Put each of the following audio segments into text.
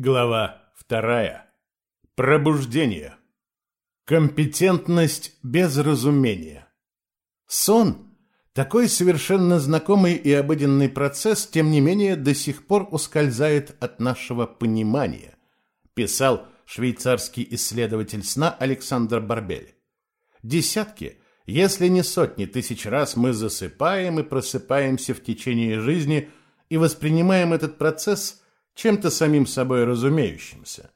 Глава вторая. Пробуждение. Компетентность без разумения. Сон – такой совершенно знакомый и обыденный процесс, тем не менее до сих пор ускользает от нашего понимания, писал швейцарский исследователь сна Александр Барбель. Десятки, если не сотни тысяч раз мы засыпаем и просыпаемся в течение жизни и воспринимаем этот процесс – чем-то самим собой разумеющимся.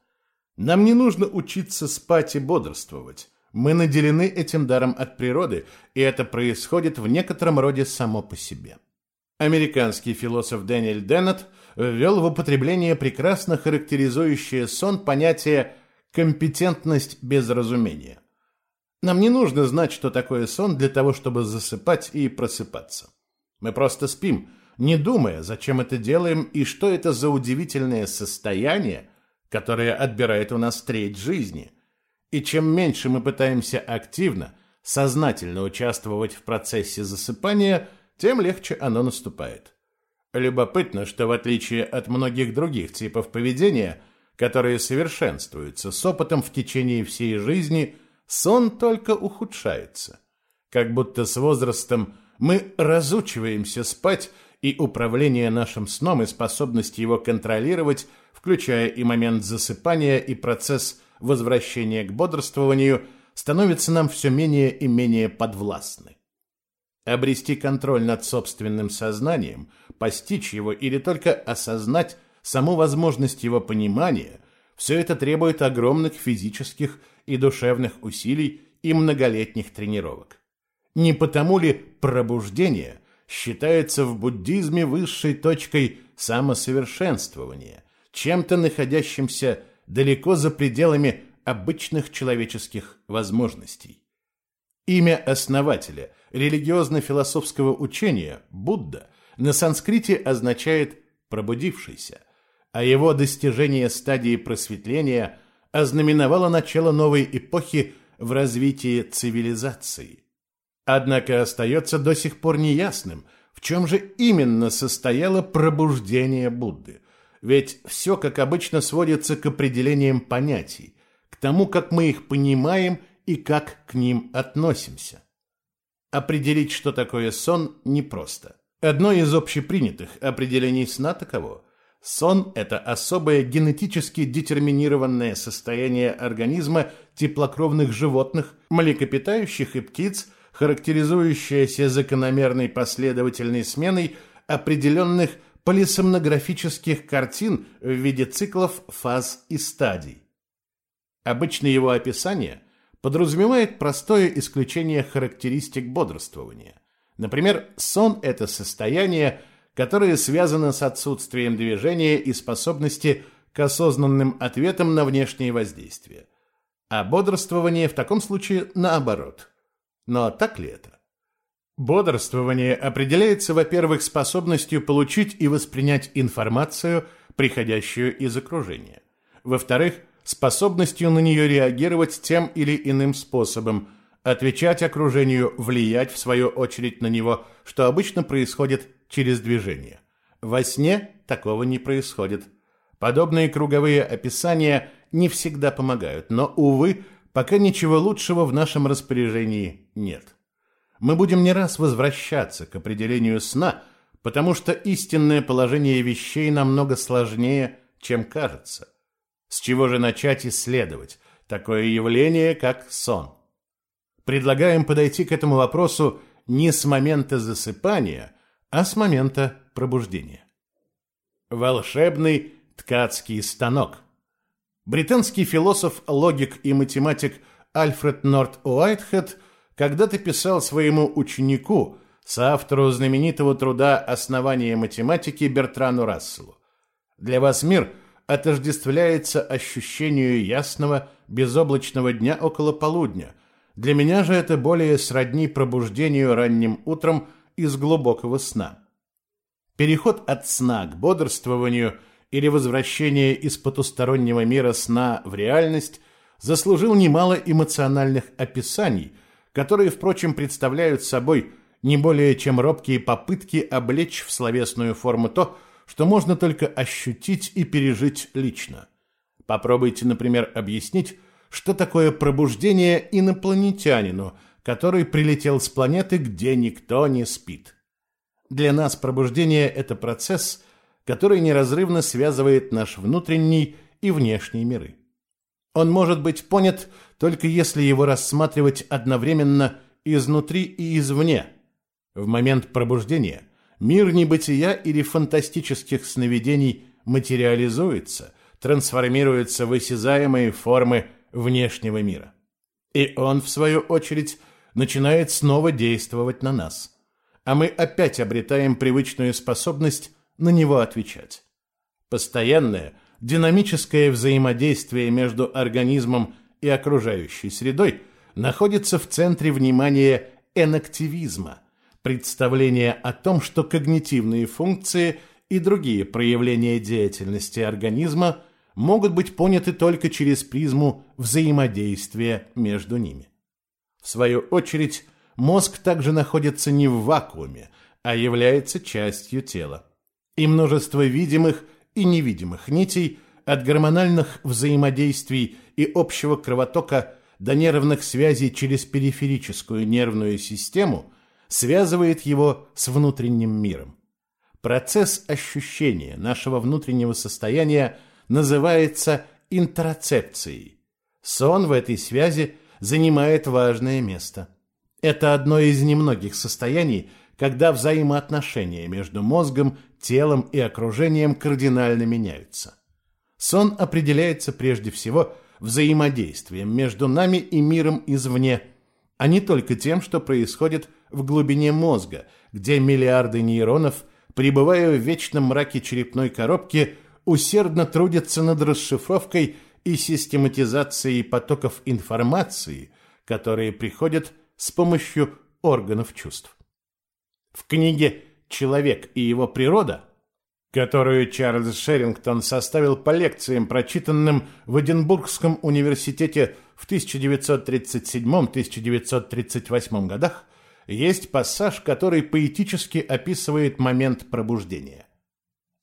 Нам не нужно учиться спать и бодрствовать. Мы наделены этим даром от природы, и это происходит в некотором роде само по себе. Американский философ Дэниэль Деннет ввел в употребление прекрасно характеризующее сон понятие «компетентность без разумения». Нам не нужно знать, что такое сон для того, чтобы засыпать и просыпаться. Мы просто спим – не думая, зачем это делаем и что это за удивительное состояние, которое отбирает у нас треть жизни. И чем меньше мы пытаемся активно, сознательно участвовать в процессе засыпания, тем легче оно наступает. Любопытно, что в отличие от многих других типов поведения, которые совершенствуются с опытом в течение всей жизни, сон только ухудшается. Как будто с возрастом мы разучиваемся спать и управление нашим сном и способность его контролировать, включая и момент засыпания, и процесс возвращения к бодрствованию, становятся нам все менее и менее подвластны. Обрести контроль над собственным сознанием, постичь его или только осознать саму возможность его понимания – все это требует огромных физических и душевных усилий и многолетних тренировок. Не потому ли пробуждение считается в буддизме высшей точкой самосовершенствования, чем-то находящимся далеко за пределами обычных человеческих возможностей. Имя основателя религиозно-философского учения Будда на санскрите означает «пробудившийся», а его достижение стадии просветления ознаменовало начало новой эпохи в развитии цивилизации. Однако остается до сих пор неясным, в чем же именно состояло пробуждение Будды. Ведь все, как обычно, сводится к определениям понятий, к тому, как мы их понимаем и как к ним относимся. Определить, что такое сон, непросто. Одно из общепринятых определений сна таково. Сон – это особое генетически детерминированное состояние организма теплокровных животных, млекопитающих и птиц – характеризующаяся закономерной последовательной сменой определенных полисомнографических картин в виде циклов фаз и стадий. Обычно его описание подразумевает простое исключение характеристик бодрствования. Например, сон – это состояние, которое связано с отсутствием движения и способности к осознанным ответам на внешние воздействия. А бодрствование в таком случае наоборот – но так ли это? Бодрствование определяется, во-первых, способностью получить и воспринять информацию, приходящую из окружения. Во-вторых, способностью на нее реагировать тем или иным способом, отвечать окружению, влиять, в свою очередь, на него, что обычно происходит через движение. Во сне такого не происходит. Подобные круговые описания не всегда помогают, но, увы, пока ничего лучшего в нашем распоряжении нет. Мы будем не раз возвращаться к определению сна, потому что истинное положение вещей намного сложнее, чем кажется. С чего же начать исследовать такое явление, как сон? Предлагаем подойти к этому вопросу не с момента засыпания, а с момента пробуждения. Волшебный ткацкий станок – Британский философ, логик и математик Альфред Норт Уайтхед когда-то писал своему ученику, соавтору знаменитого труда «Основание математики» Бертрану Расселу. «Для вас мир отождествляется ощущению ясного, безоблачного дня около полудня. Для меня же это более сродни пробуждению ранним утром из глубокого сна». Переход от сна к бодрствованию – или возвращение из потустороннего мира сна в реальность заслужил немало эмоциональных описаний, которые, впрочем, представляют собой не более чем робкие попытки облечь в словесную форму то, что можно только ощутить и пережить лично. Попробуйте, например, объяснить, что такое пробуждение инопланетянину, который прилетел с планеты, где никто не спит. Для нас пробуждение – это процесс, который неразрывно связывает наш внутренний и внешний миры. Он может быть понят только если его рассматривать одновременно изнутри и извне. В момент пробуждения мир небытия или фантастических сновидений материализуется, трансформируется в осязаемые формы внешнего мира. И он, в свою очередь, начинает снова действовать на нас а мы опять обретаем привычную способность на него отвечать. Постоянное, динамическое взаимодействие между организмом и окружающей средой находится в центре внимания энактивизма, представления о том, что когнитивные функции и другие проявления деятельности организма могут быть поняты только через призму взаимодействия между ними. В свою очередь, мозг также находится не в вакууме, а является частью тела. И множество видимых и невидимых нитей от гормональных взаимодействий и общего кровотока до нервных связей через периферическую нервную систему связывает его с внутренним миром. Процесс ощущения нашего внутреннего состояния называется интерцепцией. Сон в этой связи занимает важное место. Это одно из немногих состояний, когда взаимоотношения между мозгом, телом и окружением кардинально меняются. Сон определяется прежде всего взаимодействием между нами и миром извне, а не только тем, что происходит в глубине мозга, где миллиарды нейронов, пребывая в вечном мраке черепной коробки, усердно трудятся над расшифровкой и систематизацией потоков информации, которые приходят с помощью органов чувств. В книге «Человек и его природа», которую Чарльз Шерингтон составил по лекциям, прочитанным в Эдинбургском университете в 1937-1938 годах, есть пассаж, который поэтически описывает момент пробуждения.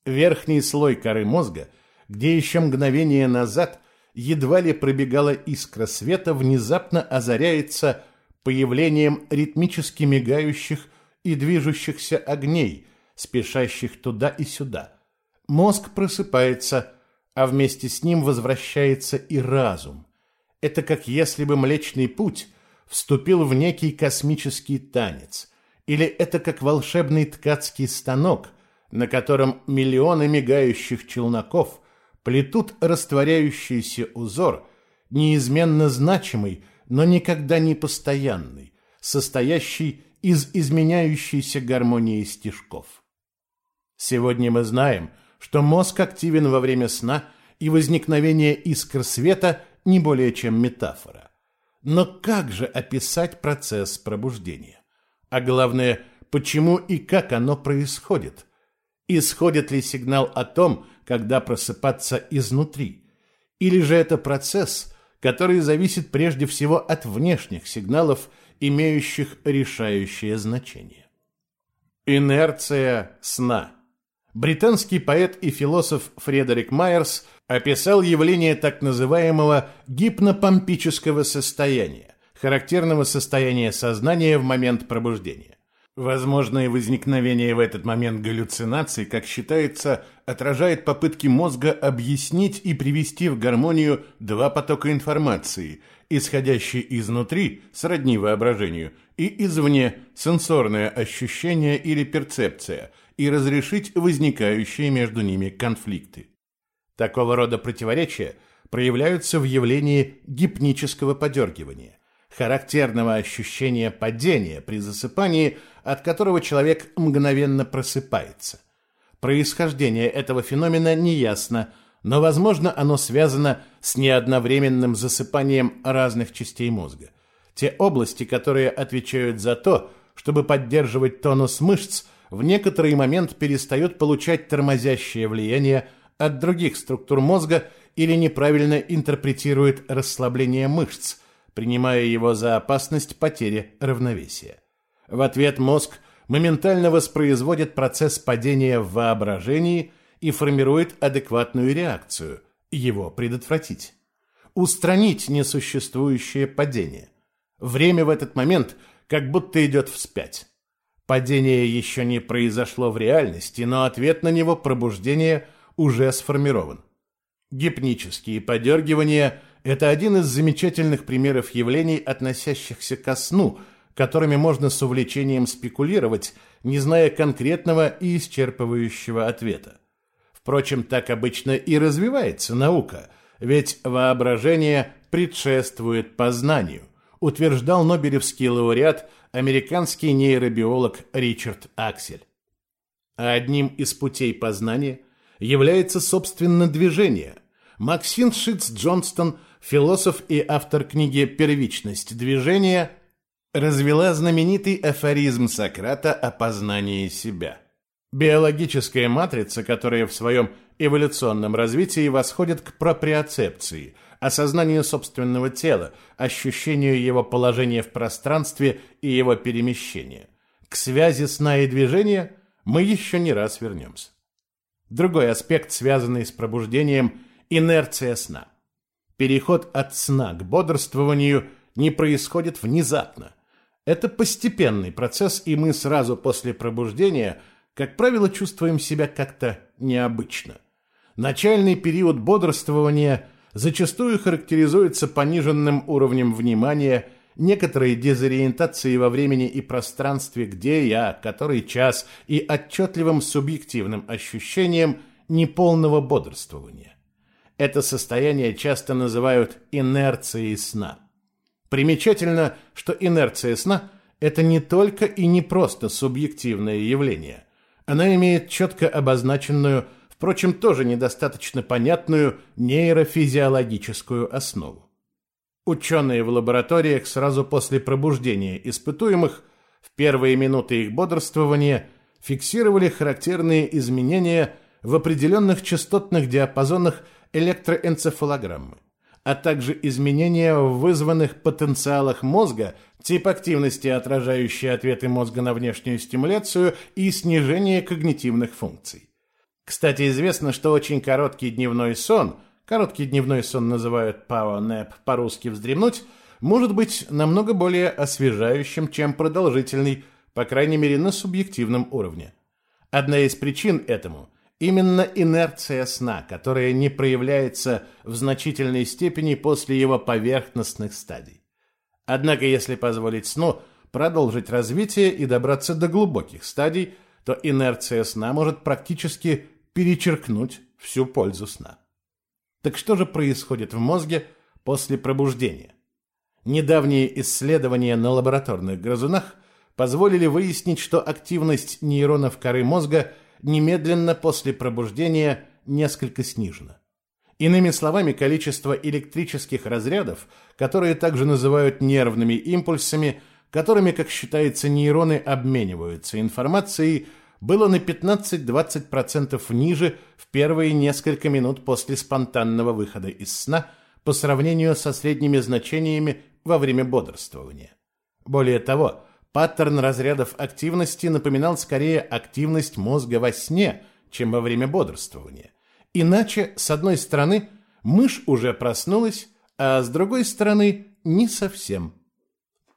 Верхний слой коры мозга, где еще мгновение назад едва ли пробегала искра света, внезапно озаряется появлением ритмически мигающих и движущихся огней, спешащих туда и сюда. Мозг просыпается, а вместе с ним возвращается и разум. Это как если бы Млечный Путь вступил в некий космический танец, или это как волшебный ткацкий станок, на котором миллионы мигающих челноков плетут растворяющийся узор, неизменно значимый но никогда не постоянный, состоящий из изменяющейся гармонии стежков. Сегодня мы знаем, что мозг активен во время сна, и возникновение искр света не более чем метафора. Но как же описать процесс пробуждения? А главное, почему и как оно происходит? Исходит ли сигнал о том, когда просыпаться изнутри? Или же это процесс, который зависит прежде всего от внешних сигналов, имеющих решающее значение. Инерция сна. Британский поэт и философ Фредерик Майерс описал явление так называемого гипнопомпического состояния, характерного состояния сознания в момент пробуждения. Возможное возникновение в этот момент галлюцинаций, как считается, отражает попытки мозга объяснить и привести в гармонию два потока информации, исходящие изнутри, сродни воображению, и извне, сенсорное ощущение или перцепция, и разрешить возникающие между ними конфликты. Такого рода противоречия проявляются в явлении гипнического подергивания характерного ощущения падения при засыпании, от которого человек мгновенно просыпается. Происхождение этого феномена неясно, но, возможно, оно связано с неодновременным засыпанием разных частей мозга. Те области, которые отвечают за то, чтобы поддерживать тонус мышц, в некоторый момент перестают получать тормозящее влияние от других структур мозга или неправильно интерпретируют расслабление мышц, принимая его за опасность потери равновесия. В ответ мозг моментально воспроизводит процесс падения в воображении и формирует адекватную реакцию, его предотвратить. Устранить несуществующее падение. Время в этот момент как будто идет вспять. Падение еще не произошло в реальности, но ответ на него пробуждение уже сформирован. Гипнические подергивания – это один из замечательных примеров явлений, относящихся ко сну, которыми можно с увлечением спекулировать, не зная конкретного и исчерпывающего ответа. Впрочем, так обычно и развивается наука, ведь воображение предшествует познанию, утверждал Нобелевский лауреат, американский нейробиолог Ричард Аксель. А одним из путей познания является, собственно, движение. Максим Шитц Джонстон, философ и автор книги «Первичность движения», развела знаменитый афоризм Сократа о познании себя – Биологическая матрица, которая в своем эволюционном развитии восходит к проприоцепции, осознанию собственного тела, ощущению его положения в пространстве и его перемещения. К связи сна и движения мы еще не раз вернемся. Другой аспект, связанный с пробуждением – инерция сна. Переход от сна к бодрствованию не происходит внезапно. Это постепенный процесс, и мы сразу после пробуждения – как правило, чувствуем себя как-то необычно. Начальный период бодрствования зачастую характеризуется пониженным уровнем внимания, некоторой дезориентацией во времени и пространстве, где я, который час, и отчетливым субъективным ощущением неполного бодрствования. Это состояние часто называют инерцией сна. Примечательно, что инерция сна – это не только и не просто субъективное явление – она имеет четко обозначенную, впрочем, тоже недостаточно понятную нейрофизиологическую основу. Ученые в лабораториях сразу после пробуждения испытуемых в первые минуты их бодрствования фиксировали характерные изменения в определенных частотных диапазонах электроэнцефалограммы, а также изменения в вызванных потенциалах мозга – тип активности, отражающий ответы мозга на внешнюю стимуляцию и снижение когнитивных функций. Кстати, известно, что очень короткий дневной сон, короткий дневной сон называют power по-русски вздремнуть, может быть намного более освежающим, чем продолжительный, по крайней мере на субъективном уровне. Одна из причин этому – именно инерция сна, которая не проявляется в значительной степени после его поверхностных стадий. Однако, если позволить сну продолжить развитие и добраться до глубоких стадий, то инерция сна может практически перечеркнуть всю пользу сна. Так что же происходит в мозге после пробуждения? Недавние исследования на лабораторных грызунах позволили выяснить, что активность нейронов коры мозга немедленно после пробуждения несколько снижена. Иными словами, количество электрических разрядов, которые также называют нервными импульсами, которыми, как считается, нейроны обмениваются информацией, было на 15-20% ниже в первые несколько минут после спонтанного выхода из сна по сравнению со средними значениями во время бодрствования. Более того, паттерн разрядов активности напоминал скорее активность мозга во сне, чем во время бодрствования. Иначе, с одной стороны, мышь уже проснулась, а с другой стороны, не совсем.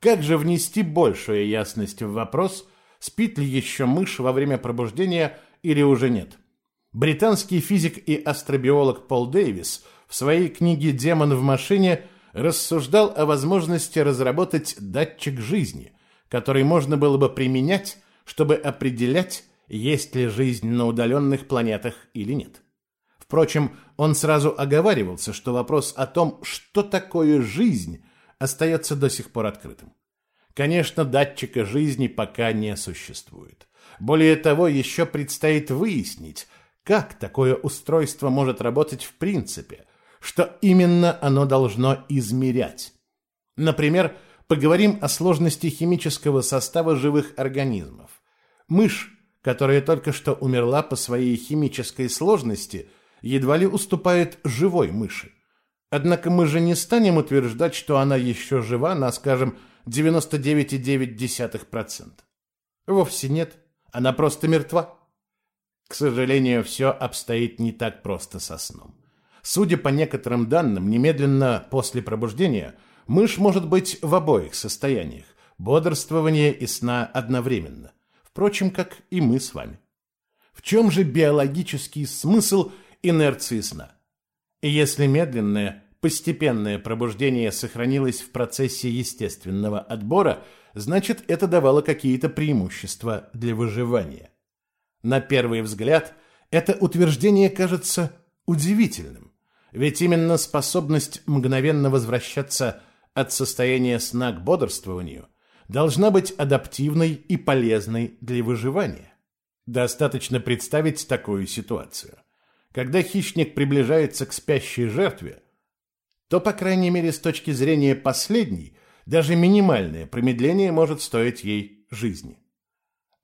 Как же внести большую ясность в вопрос, спит ли еще мышь во время пробуждения или уже нет? Британский физик и астробиолог Пол Дэвис в своей книге «Демон в машине» рассуждал о возможности разработать датчик жизни, который можно было бы применять, чтобы определять, есть ли жизнь на удаленных планетах или нет. Впрочем, он сразу оговаривался, что вопрос о том, что такое жизнь, остается до сих пор открытым. Конечно, датчика жизни пока не существует. Более того, еще предстоит выяснить, как такое устройство может работать в принципе, что именно оно должно измерять. Например, поговорим о сложности химического состава живых организмов. Мышь, которая только что умерла по своей химической сложности – едва ли уступает живой мыши. Однако мы же не станем утверждать, что она еще жива на, скажем, 99,9%. Вовсе нет, она просто мертва. К сожалению, все обстоит не так просто со сном. Судя по некоторым данным, немедленно после пробуждения мышь может быть в обоих состояниях – бодрствования и сна одновременно. Впрочем, как и мы с вами. В чем же биологический смысл инерции сна? Если медленное, постепенное пробуждение сохранилось в процессе естественного отбора, значит, это давало какие-то преимущества для выживания. На первый взгляд, это утверждение кажется удивительным, ведь именно способность мгновенно возвращаться от состояния сна к бодрствованию должна быть адаптивной и полезной для выживания. Достаточно представить такую ситуацию – когда хищник приближается к спящей жертве, то, по крайней мере, с точки зрения последней, даже минимальное промедление может стоить ей жизни.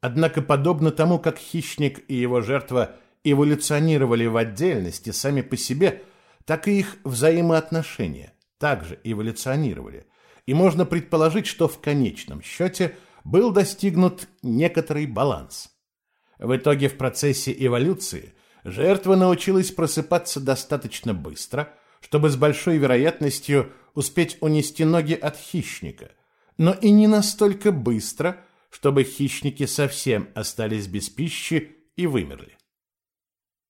Однако, подобно тому, как хищник и его жертва эволюционировали в отдельности сами по себе, так и их взаимоотношения также эволюционировали. И можно предположить, что в конечном счете был достигнут некоторый баланс. В итоге в процессе эволюции Жертва научилась просыпаться достаточно быстро, чтобы с большой вероятностью успеть унести ноги от хищника, но и не настолько быстро, чтобы хищники совсем остались без пищи и вымерли.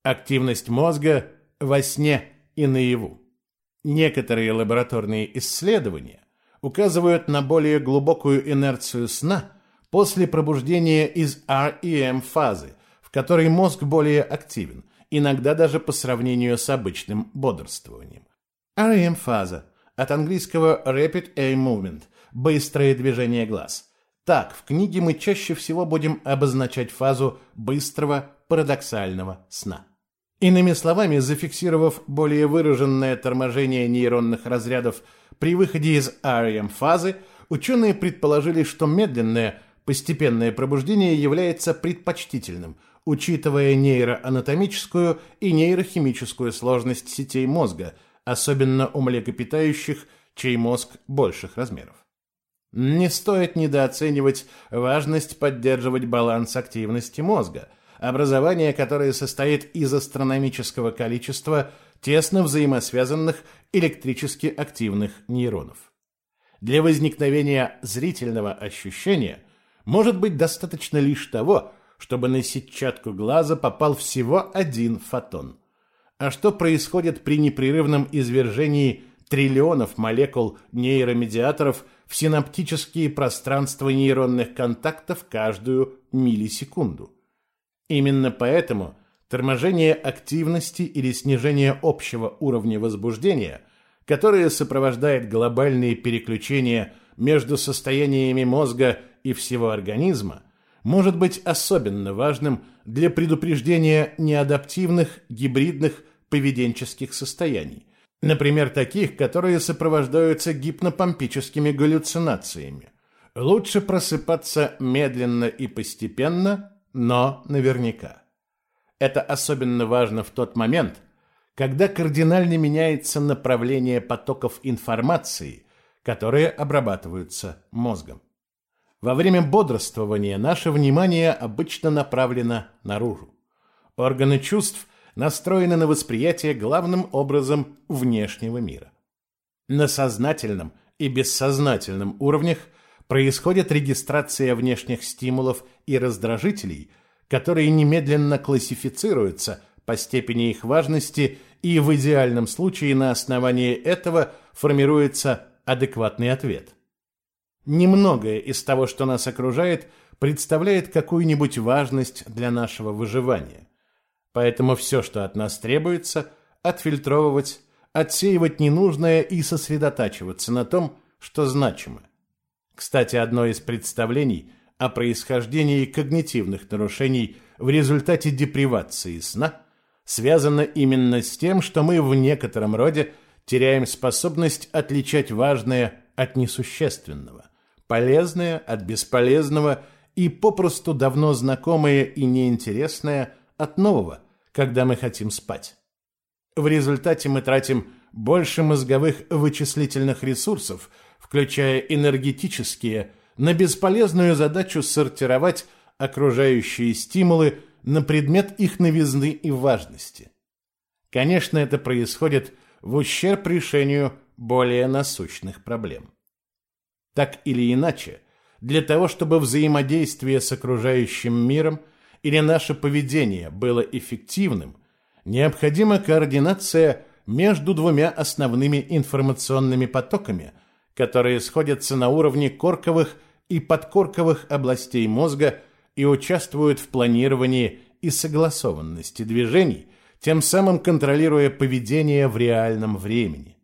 Активность мозга во сне и наяву. Некоторые лабораторные исследования указывают на более глубокую инерцию сна после пробуждения из REM-фазы, в которой мозг более активен, иногда даже по сравнению с обычным бодрствованием. REM-фаза от английского Rapid Eye Movement – быстрое движение глаз. Так, в книге мы чаще всего будем обозначать фазу быстрого парадоксального сна. Иными словами, зафиксировав более выраженное торможение нейронных разрядов при выходе из REM-фазы, ученые предположили, что медленное, постепенное пробуждение является предпочтительным – учитывая нейроанатомическую и нейрохимическую сложность сетей мозга, особенно у млекопитающих, чей мозг больших размеров. Не стоит недооценивать важность поддерживать баланс активности мозга, образование которое состоит из астрономического количества тесно взаимосвязанных электрически активных нейронов. Для возникновения зрительного ощущения может быть достаточно лишь того, чтобы на сетчатку глаза попал всего один фотон. А что происходит при непрерывном извержении триллионов молекул нейромедиаторов в синаптические пространства нейронных контактов каждую миллисекунду? Именно поэтому торможение активности или снижение общего уровня возбуждения, которое сопровождает глобальные переключения между состояниями мозга и всего организма, может быть особенно важным для предупреждения неадаптивных гибридных поведенческих состояний, например, таких, которые сопровождаются гипнопомпическими галлюцинациями. Лучше просыпаться медленно и постепенно, но наверняка. Это особенно важно в тот момент, когда кардинально меняется направление потоков информации, которые обрабатываются мозгом. Во время бодрствования наше внимание обычно направлено наружу. Органы чувств настроены на восприятие главным образом внешнего мира. На сознательном и бессознательном уровнях происходит регистрация внешних стимулов и раздражителей, которые немедленно классифицируются по степени их важности и в идеальном случае на основании этого формируется адекватный ответ. Немногое из того, что нас окружает, представляет какую-нибудь важность для нашего выживания. Поэтому все, что от нас требуется, отфильтровывать, отсеивать ненужное и сосредотачиваться на том, что значимо. Кстати, одно из представлений о происхождении когнитивных нарушений в результате депривации сна связано именно с тем, что мы в некотором роде теряем способность отличать важное от несущественного полезное от бесполезного и попросту давно знакомое и неинтересное от нового, когда мы хотим спать. В результате мы тратим больше мозговых вычислительных ресурсов, включая энергетические, на бесполезную задачу сортировать окружающие стимулы на предмет их новизны и важности. Конечно, это происходит в ущерб решению более насущных проблем. Так или иначе, для того, чтобы взаимодействие с окружающим миром или наше поведение было эффективным, необходима координация между двумя основными информационными потоками, которые сходятся на уровне корковых и подкорковых областей мозга и участвуют в планировании и согласованности движений, тем самым контролируя поведение в реальном времени.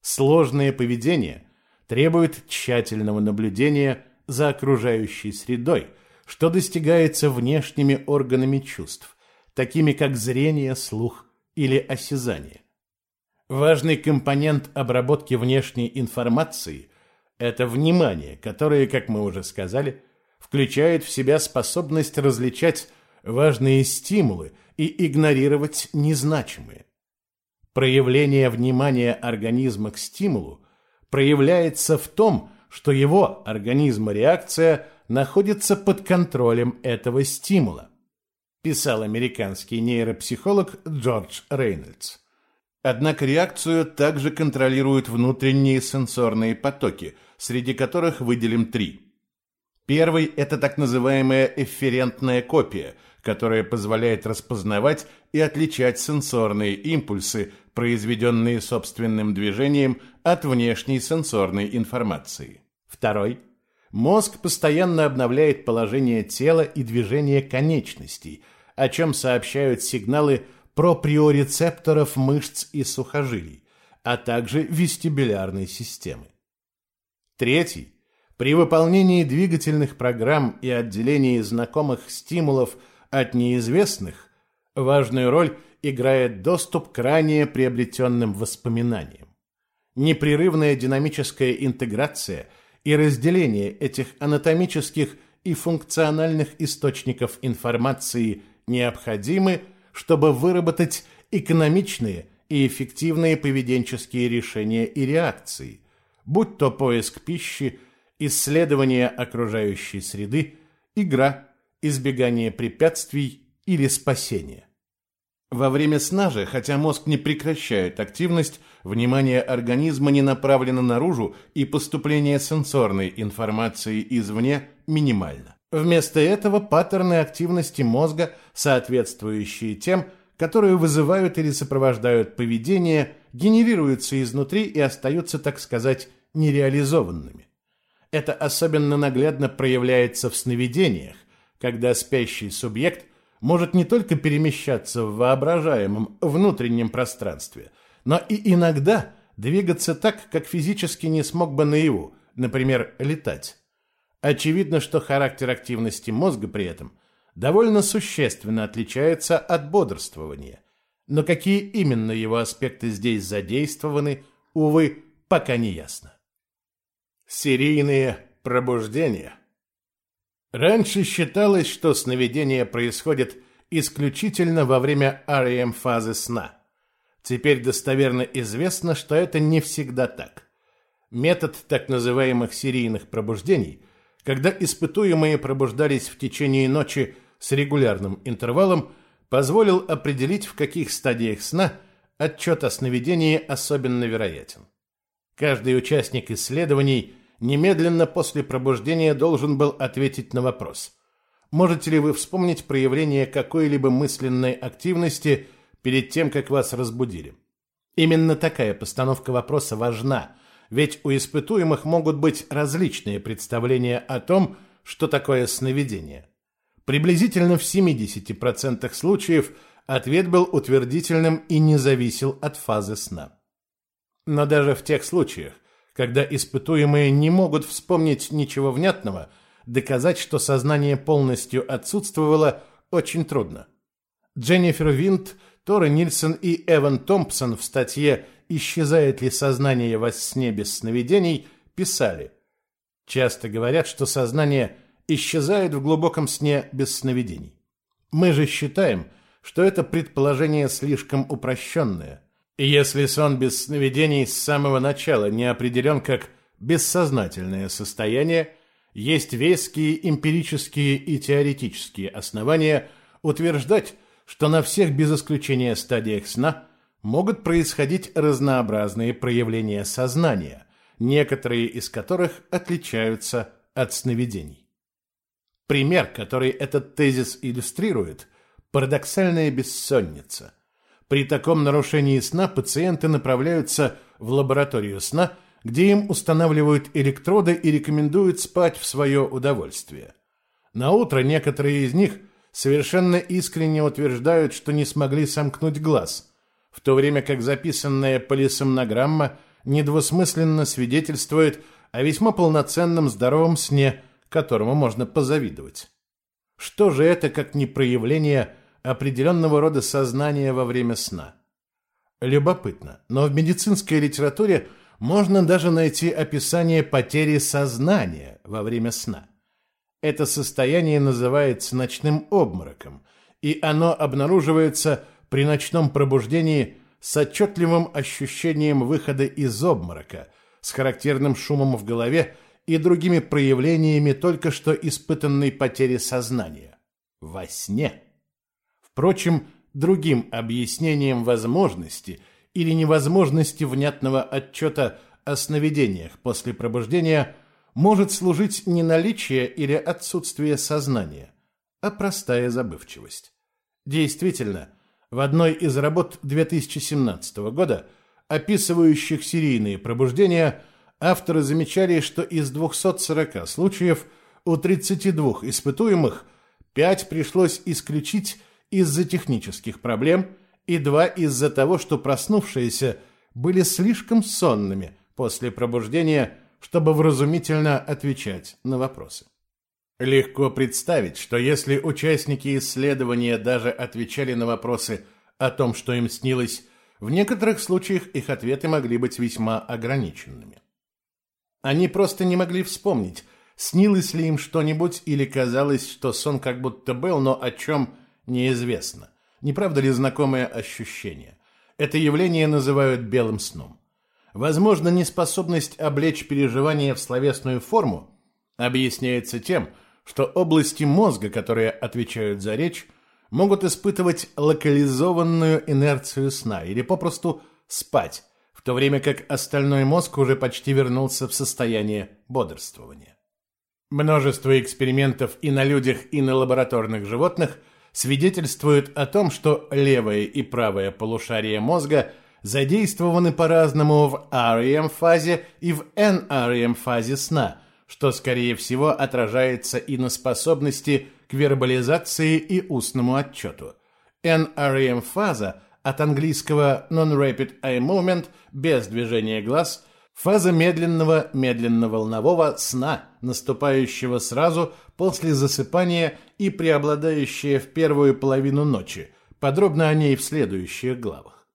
Сложное поведение требует тщательного наблюдения за окружающей средой, что достигается внешними органами чувств, такими как зрение, слух или осязание. Важный компонент обработки внешней информации – это внимание, которое, как мы уже сказали, включает в себя способность различать важные стимулы и игнорировать незначимые. Проявление внимания организма к стимулу проявляется в том, что его организма реакция находится под контролем этого стимула, писал американский нейропсихолог Джордж Рейнольдс. Однако реакцию также контролируют внутренние сенсорные потоки, среди которых выделим три. Первый – это так называемая эфферентная копия, которая позволяет распознавать и отличать сенсорные импульсы, произведенные собственным движением, от внешней сенсорной информации. Второй – мозг постоянно обновляет положение тела и движение конечностей, о чем сообщают сигналы проприорецепторов мышц и сухожилий, а также вестибулярной системы. Третий – при выполнении двигательных программ и отделении знакомых стимулов от неизвестных важную роль играет доступ к ранее приобретенным воспоминаниям. Непрерывная динамическая интеграция и разделение этих анатомических и функциональных источников информации необходимы, чтобы выработать экономичные и эффективные поведенческие решения и реакции, будь то поиск пищи, исследование окружающей среды, игра, избегание препятствий или спасение. Во время сна же, хотя мозг не прекращает активность, внимание организма не направлено наружу и поступление сенсорной информации извне минимально. Вместо этого паттерны активности мозга, соответствующие тем, которые вызывают или сопровождают поведение, генерируются изнутри и остаются, так сказать, нереализованными. Это особенно наглядно проявляется в сновидениях, когда спящий субъект – может не только перемещаться в воображаемом внутреннем пространстве, но и иногда двигаться так, как физически не смог бы наяву, например, летать. Очевидно, что характер активности мозга при этом довольно существенно отличается от бодрствования. Но какие именно его аспекты здесь задействованы, увы, пока не ясно. Серийные пробуждения – Раньше считалось, что сновидение происходит исключительно во время REM-фазы сна. Теперь достоверно известно, что это не всегда так. Метод так называемых серийных пробуждений, когда испытуемые пробуждались в течение ночи с регулярным интервалом, позволил определить, в каких стадиях сна отчет о сновидении особенно вероятен. Каждый участник исследований – немедленно после пробуждения должен был ответить на вопрос. Можете ли вы вспомнить проявление какой-либо мысленной активности перед тем, как вас разбудили? Именно такая постановка вопроса важна, ведь у испытуемых могут быть различные представления о том, что такое сновидение. Приблизительно в 70% случаев ответ был утвердительным и не зависел от фазы сна. Но даже в тех случаях, когда испытуемые не могут вспомнить ничего внятного, доказать, что сознание полностью отсутствовало, очень трудно. Дженнифер Винт, Тора Нильсон и Эван Томпсон в статье «Исчезает ли сознание во сне без сновидений» писали. Часто говорят, что сознание исчезает в глубоком сне без сновидений. Мы же считаем, что это предположение слишком упрощенное – если сон без сновидений с самого начала не определен как бессознательное состояние, есть веские эмпирические и теоретические основания утверждать, что на всех без исключения стадиях сна могут происходить разнообразные проявления сознания, некоторые из которых отличаются от сновидений. Пример, который этот тезис иллюстрирует – парадоксальная бессонница. При таком нарушении сна пациенты направляются в лабораторию сна, где им устанавливают электроды и рекомендуют спать в свое удовольствие. На утро некоторые из них совершенно искренне утверждают, что не смогли сомкнуть глаз, в то время как записанная полисомнограмма недвусмысленно свидетельствует о весьма полноценном здоровом сне, которому можно позавидовать. Что же это, как не проявление определенного рода сознания во время сна? Любопытно, но в медицинской литературе можно даже найти описание потери сознания во время сна. Это состояние называется ночным обмороком, и оно обнаруживается при ночном пробуждении с отчетливым ощущением выхода из обморока, с характерным шумом в голове и другими проявлениями только что испытанной потери сознания. Во сне. Впрочем, другим объяснением возможности или невозможности внятного отчета о сновидениях после пробуждения может служить не наличие или отсутствие сознания, а простая забывчивость. Действительно, в одной из работ 2017 года, описывающих серийные пробуждения, авторы замечали, что из 240 случаев у 32 испытуемых 5 пришлось исключить из-за технических проблем и 2 из-за того, что проснувшиеся были слишком сонными после пробуждения, чтобы вразумительно отвечать на вопросы. Легко представить, что если участники исследования даже отвечали на вопросы о том, что им снилось, в некоторых случаях их ответы могли быть весьма ограниченными. Они просто не могли вспомнить, снилось ли им что-нибудь или казалось, что сон как будто был, но о чем неизвестно. Не правда ли знакомое ощущение? Это явление называют белым сном. Возможно, неспособность облечь переживания в словесную форму объясняется тем, что области мозга, которые отвечают за речь, могут испытывать локализованную инерцию сна или попросту спать, в то время как остальной мозг уже почти вернулся в состояние бодрствования. Множество экспериментов и на людях, и на лабораторных животных свидетельствуют о том, что левое и правое полушария мозга задействованы по-разному в REM-фазе и в NREM-фазе сна – что, скорее всего, отражается и на способности к вербализации и устному отчету. NREM-фаза от английского Non-Rapid Eye Movement без движения глаз – фаза медленного медленно-волнового сна, наступающего сразу после засыпания и преобладающая в первую половину ночи. Подробно о ней в следующих главах.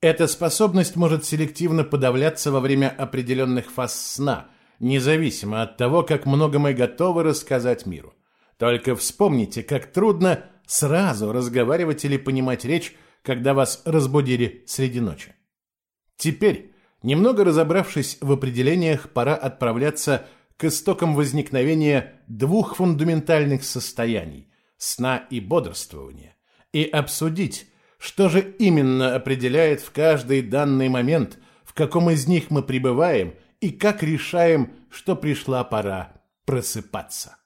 Эта способность может селективно подавляться во время определенных фаз сна – независимо от того, как много мы готовы рассказать миру. Только вспомните, как трудно сразу разговаривать или понимать речь, когда вас разбудили среди ночи. Теперь, немного разобравшись в определениях, пора отправляться к истокам возникновения двух фундаментальных состояний – сна и бодрствования, и обсудить, что же именно определяет в каждый данный момент, в каком из них мы пребываем – и как решаем, что пришла пора просыпаться.